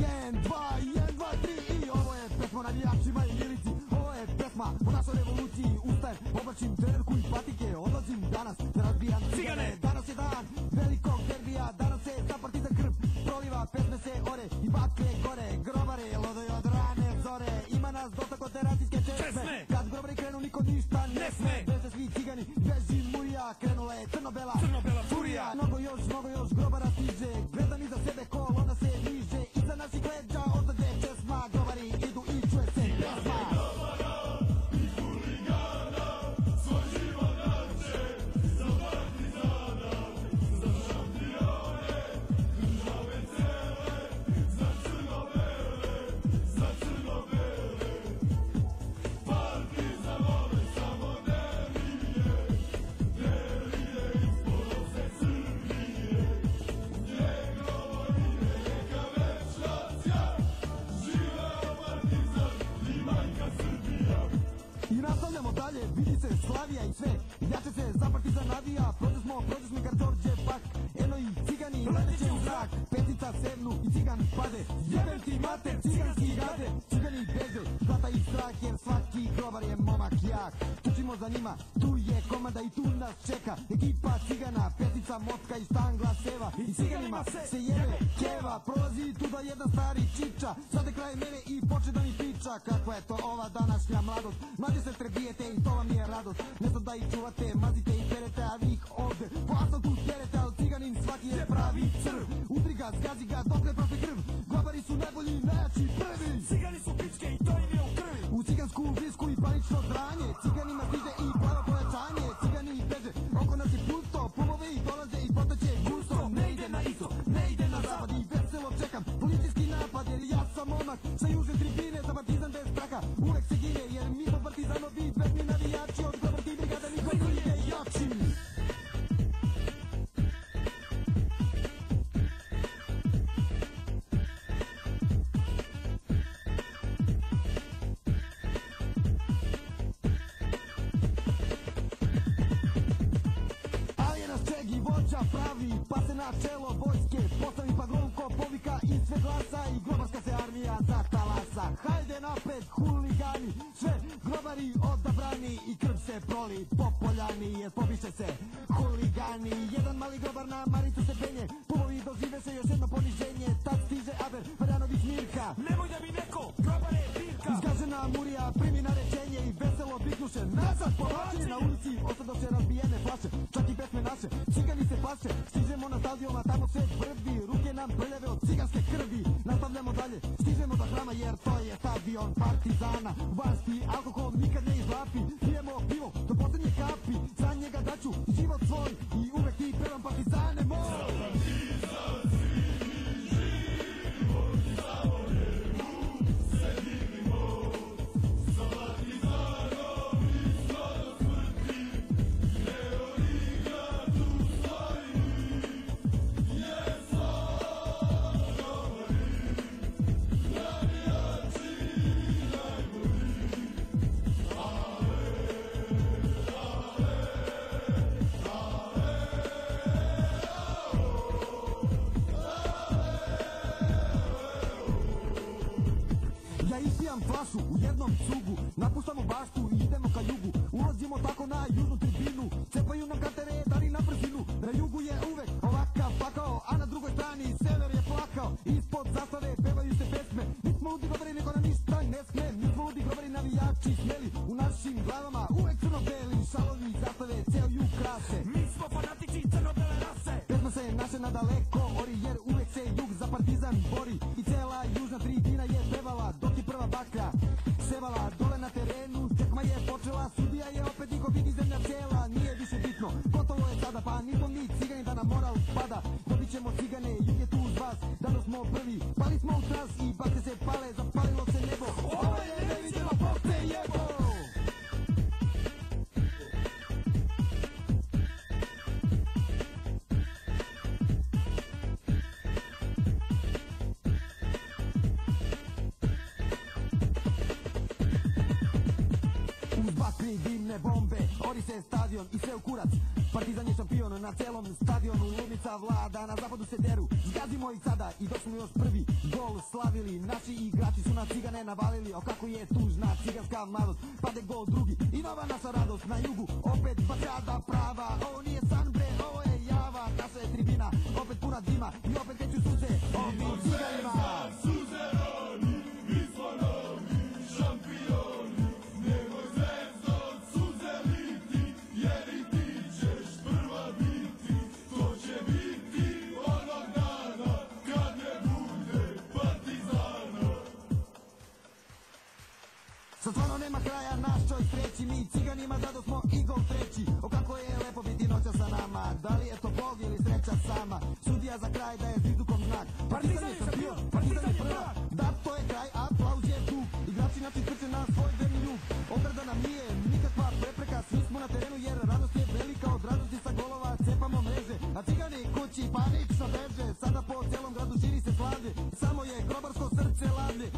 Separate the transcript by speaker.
Speaker 1: 1, 2, 1, 2, 3 i ovo je pesma navijačima i lirici. Ovo je pesma o našoj revoluciji. Ustajem, oblačim trenerku i patike. Odlazim danas da razbijam cigane Danas je dan velikog derbija Danas se za partizan krv. Proliva Pesme se ore i baklje gore. Grobare, lodoje od rane zore. Ima nas dosta konfederacijske česme
Speaker 2: Česme!
Speaker 1: Kad grobari krenu niko ništa ne sme! Beže svi cigani, beži murija Krenula je crno-bela.
Speaker 2: Crno-bela
Speaker 1: dalje, vidi se Slavija i sve. Jače se za navija Prođe smo, prođe smo Karđorđe pak Eno i cigani leteće u zrak. Petica sevnu i cigan pade. Jebem ti mater, ciganski gade. Cigani beže, zlata i strah Jer svaki grobar je momak jak. Tučimo za njima, tu je komanda i tu nas čeka. Ekipa cigana, petica, motka i stangla seva. I ciganima se jebe keva. Prolazi tu da jedan stari čiča. Sad je kraj mene i poče da mi priča. Kakva je to ova današnja mladost? Mlađe se trebijete i to vam je radost. Ne znam da ih čuvate, mazite i perete A vi ih ovde po asfaltu terete Al ciganin svaki je pravi crv. Udri ga, zgazi ga, dok ne krv. Globari su najbolji, najjači, prvi.
Speaker 2: Cigani su pičke i to im je u krvi.
Speaker 1: U cigansku blisku i panično dranje. Ciganima stiže i plavo Pa se na čelo vojske Postavi pa glumko povika i sve glasa I globarska se armija zatalasa Hajde napred huligani Sve globari odabrani I krv se proli po poljani Jer pobiše se huligani. Jedan mali grobar na Maricu se penje Pumovi dožive se još jedno poniženje. Tad stiže Aber Varjanović Mirka.
Speaker 2: Nemoj da mi neko grobare pirka
Speaker 1: Izgažena murija primi narečenje i veselo biknuše Nazad povlačenje na ulici Ostadoše razbijene flaše Čak i pesme naše Cigani se plaše Stižemo na stadion a tamo sve Ruke nam prljave od ciganske krvi. Nastavljamo dalje Stižemo do hrama jer to je stadion partizana. Vasti alkohol nikad ne izlapi Ispijam flašu u jednom cugu Napuštamo baštu i idemo ka jugu. Ulazimo tako na južnu tribinu Cepaju nam katere, dali na brzinu. Na jugu je uvek ovakav pakao A na drugoj strani sever je plakao. Ispod zastave pevaju se pesme Mi smo ludi grobari, nego nam ništa ne sme. Mi smo ludi grobari, navijači smeli U našim glavama uvek crno-beli Šalovi zastave, ceo jug krase.
Speaker 2: Mi smo fanatici
Speaker 1: Danas smo prvi, pali smo u tras I bakre se stadion i sve u kurac. Partizan je šampion na celom stadionu. Ludnica vlada, na zapadu se deru. Zgazimo ih sada i dok smo još prvi Gol slavili. Na cigane navalili. O kako je tužna ciganska mladost. Pade gol drugi. I nova naša radost Na jugu. Opet bakada prava. Ovo nije san bre, ovo je java. Naša je tribina, opet puna dima I opet Sa stvarno nema kraja naš čoj sreći Mi ciganima zado smo i gol treći. O kako je lepo biti noća sa nama. Da li je to Bog ili sreća sama? Sudija za kraj da je zizdukom znak. Partizan je šampion, Partizan je prva. Da to je kraj, aplauz je tu. Igrači naši trče na svoj verni jug Ograda nam nije nikakva prepreka. Svi smo na terenu jer radost je velika. Od radosti sa golova cepamo mreže. A cigani kući panično beže. Sada po celom gradu širi se slavlje. Samo je grobarsko srce lavlje